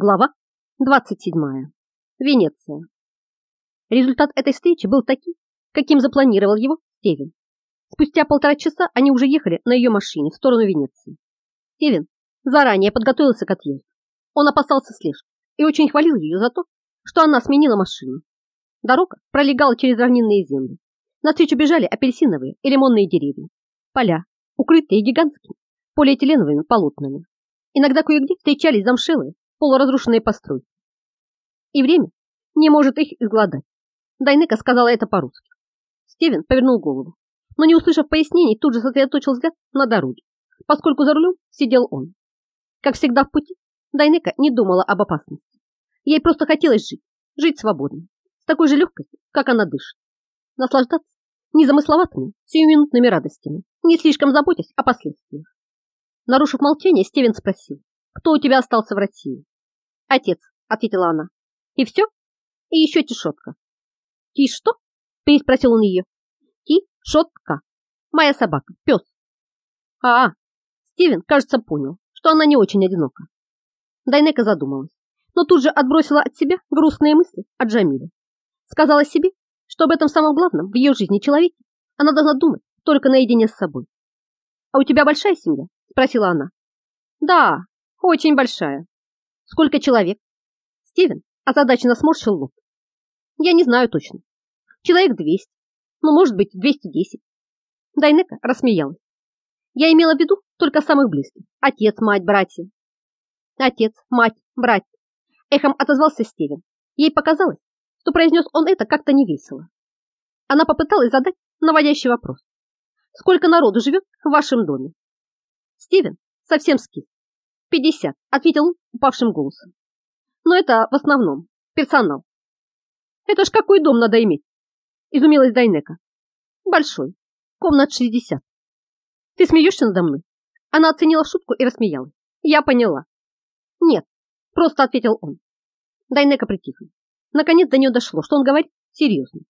Глава 27. Венеция. Результат этой встречи был таким, каким запланировал его Стивен. Спустя полтора часа они уже ехали на ее машине в сторону Венеции. Стивен заранее подготовился к отъезду. Он опасался слежки и очень хвалил ее за то, что она сменила машину. Дорога пролегала через равнинные земли. Навстречу бежали апельсиновые и лимонные деревья. Поля, укрытые гигантскими полиэтиленовыми полотнами. Иногда кое-где встречались замшелые, полуразрушенные постройки. И время не может их изгладать. Дайнека сказала это по-русски. Стивен повернул голову, но не услышав пояснений, тут же сосредоточил взгляд на дороге, поскольку за рулем сидел он. Как всегда в пути, Дайнека не думала об опасности. Ей просто хотелось жить, жить свободно, с такой же легкостью, как она дышит. Наслаждаться незамысловатыми, сиюминутными радостями, не слишком заботясь о последствиях. Нарушив молчание, Стивен спросил, кто у тебя остался в России? Отец, ответила она. И все? И еще тишотка. Ти что? Переспросил он ее. Ти-шотка. Моя собака, пес. А, -а. Стивен, кажется, понял, что она не очень одинока. Дайнека задумалась, но тут же отбросила от себя грустные мысли о Джамиле. Сказала себе, что об этом самом главном в ее жизни человеке она должна думать только наедине с собой. «А у тебя большая семья?» – спросила она. «Да, очень большая. Сколько человек? Стивен озадаченно сморщил лоб. Я не знаю точно. Человек 200. Ну, может быть, 210. Дайнека рассмеялась. Я имела в виду только самых близких. Отец, мать, братья. Отец, мать, братья. Эхом отозвался Стивен. Ей показалось, что произнес он это как-то невесело. Она попыталась задать наводящий вопрос. Сколько народу живет в вашем доме? Стивен совсем скис. «Пятьдесят», — ответил упавшим голосом. «Но это в основном персонал». «Это ж какой дом надо иметь?» — изумилась Дайнека. «Большой. Комнат шестьдесят». «Ты смеешься надо мной?» Она оценила шутку и рассмеялась. «Я поняла». «Нет», — просто ответил он. Дайнека притихла. Наконец до нее дошло, что он говорит серьезно.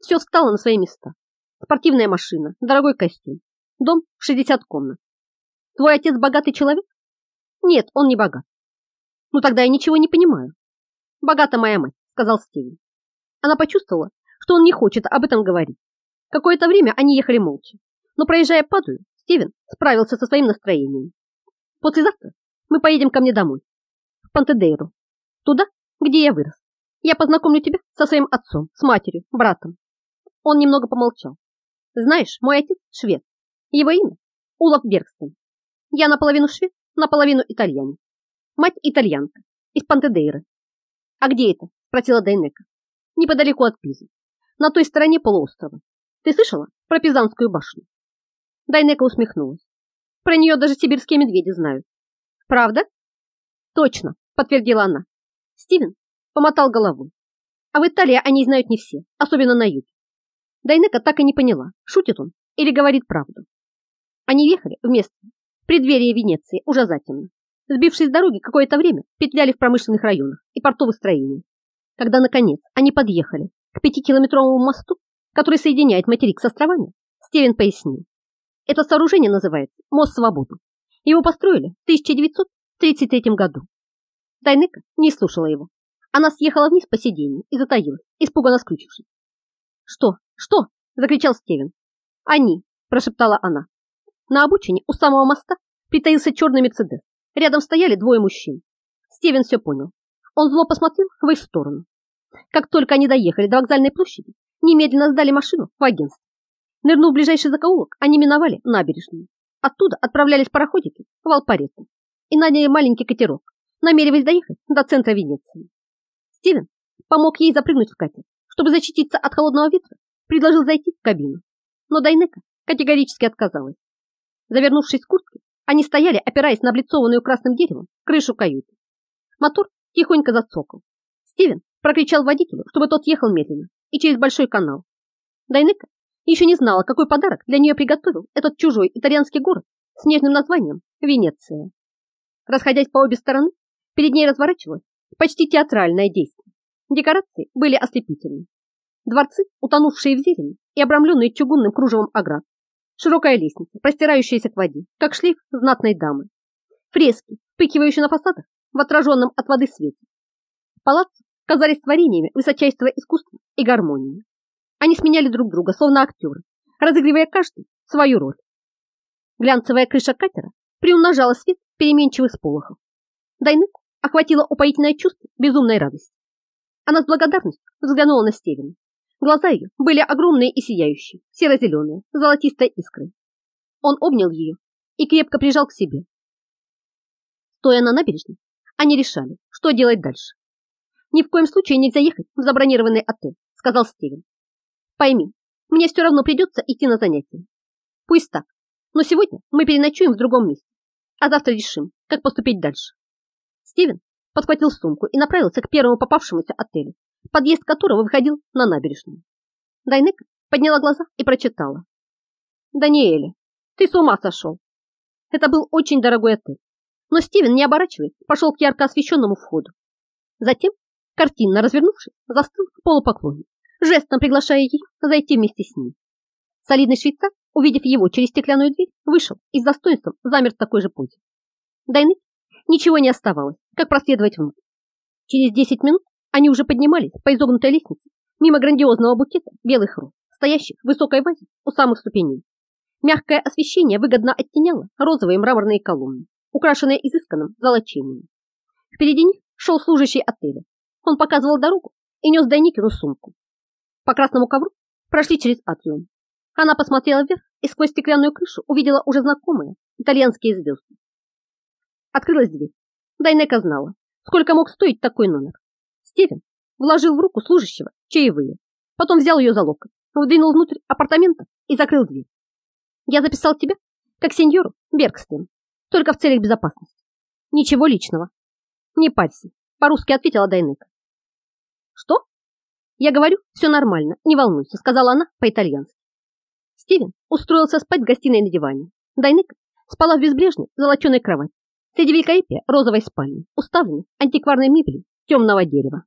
Все встало на свои места. Спортивная машина, дорогой костюм, дом в 60 комнат. Твой отец богатый человек? Нет, он не богат. Ну тогда я ничего не понимаю. Богата моя мать, сказал Стивен. Она почувствовала, что он не хочет об этом говорить. Какое-то время они ехали молча. Но проезжая Падую, Стивен справился со своим настроением. Послезавтра мы поедем ко мне домой, в Пантедейру, туда, где я вырос. Я познакомлю тебя со своим отцом, с матерью, братом. Он немного помолчал. Знаешь, мой отец швед. Его имя Улов Бергстен. Я наполовину швед, наполовину итальянец. Мать итальянка, из Пантедейры. А где это? Спросила Дайнека. Неподалеку от Пизы, на той стороне полуострова. Ты слышала про Пизанскую башню? Дайнека усмехнулась. Про нее даже сибирские медведи знают. Правда? Точно, подтвердила она. Стивен помотал головой. А в Италии они знают не все, особенно на юге. Дайнека так и не поняла, шутит он или говорит правду. Они ехали вместе преддверии Венеции уже затемно. Сбившись с дороги, какое-то время петляли в промышленных районах и портовых строениях. Когда, наконец, они подъехали к пятикилометровому мосту, который соединяет материк с островами, Стивен пояснил. Это сооружение называется «Мост Свободы». Его построили в 1933 году. Дайнека не слушала его. Она съехала вниз по сиденью и затаилась, испуганно скрючившись. «Что? Что?» – закричал Стивен. «Они!» – прошептала она. На обочине у самого моста притаился черный Мерседес. Рядом стояли двое мужчин. Стивен все понял. Он зло посмотрел в их сторону. Как только они доехали до вокзальной площади, немедленно сдали машину в агентство. Нырнув в ближайший закоулок, они миновали набережную. Оттуда отправлялись пароходики в Алпарету и наняли маленький катерок, намереваясь доехать до центра Венеции. Стивен помог ей запрыгнуть в катер. Чтобы защититься от холодного ветра, предложил зайти в кабину. Но Дайнека категорически отказалась. Завернувшись в куртки, они стояли, опираясь на облицованную красным деревом крышу каюты. Мотор тихонько зацокал. Стивен прокричал водителю, чтобы тот ехал медленно и через большой канал. Дайнека еще не знала, какой подарок для нее приготовил этот чужой итальянский город с нежным названием Венеция. Расходясь по обе стороны, перед ней разворачивалось почти театральное действие. Декорации были ослепительны. Дворцы, утонувшие в зелени и обрамленные чугунным кружевом оград, Широкая лестница, простирающаяся к воде, как шлейф знатной дамы. Фрески, впыкивающие на фасадах в отраженном от воды свете. Палаццо казались творениями высочайшего искусства и гармонии. Они сменяли друг друга, словно актеры, разыгрывая каждый свою роль. Глянцевая крыша катера приумножала свет переменчивых сполохов. Дайныку охватило упоительное чувство безумной радости. Она с благодарностью взглянула на Стивена. Глаза ее были огромные и сияющие, серо-зеленые, золотистой искрой. Он обнял ее и крепко прижал к себе. Стоя на набережной, они решали, что делать дальше. «Ни в коем случае нельзя ехать в забронированный отель», сказал Стивен. «Пойми, мне все равно придется идти на занятия. Пусть так, но сегодня мы переночуем в другом месте, а завтра решим, как поступить дальше». Стивен подхватил сумку и направился к первому попавшемуся отелю, подъезд которого выходил на набережную. Дайнека подняла глаза и прочитала. «Даниэле, ты с ума сошел!» Это был очень дорогой отель, но Стивен, не оборачиваясь, пошел к ярко освещенному входу. Затем, картинно развернувшись, застыл в полупоклоне, жестом приглашая ее зайти вместе с ним. Солидный швейцар, увидев его через стеклянную дверь, вышел и с достоинством замер в такой же позе. Дайны ничего не оставалось, как проследовать внутрь. Через 10 минут они уже поднимались по изогнутой лестнице мимо грандиозного букета белых роз, стоящих в высокой вазе у самых ступеней. Мягкое освещение выгодно оттеняло розовые мраморные колонны, украшенные изысканным золочением. Впереди них шел служащий отеля. Он показывал дорогу и нес Дайникину сумку. По красному ковру прошли через атриум. Она посмотрела вверх и сквозь стеклянную крышу увидела уже знакомые итальянские звезды. Открылась дверь. Дайнека знала, сколько мог стоить такой номер. Стивен вложил в руку служащего чаевые, потом взял ее за локоть, вдвинул внутрь апартамента и закрыл дверь. Я записал тебя как сеньору Бергстен, только в целях безопасности. Ничего личного. Не парься, по-русски ответила Дайнека. Что? Я говорю, все нормально, не волнуйся, сказала она по-итальянски. Стивен устроился спать в гостиной на диване. Дайнека спала в безбрежной золоченой кровати среди великолепия розовой спальни, уставленной антикварной мебелью темного дерева.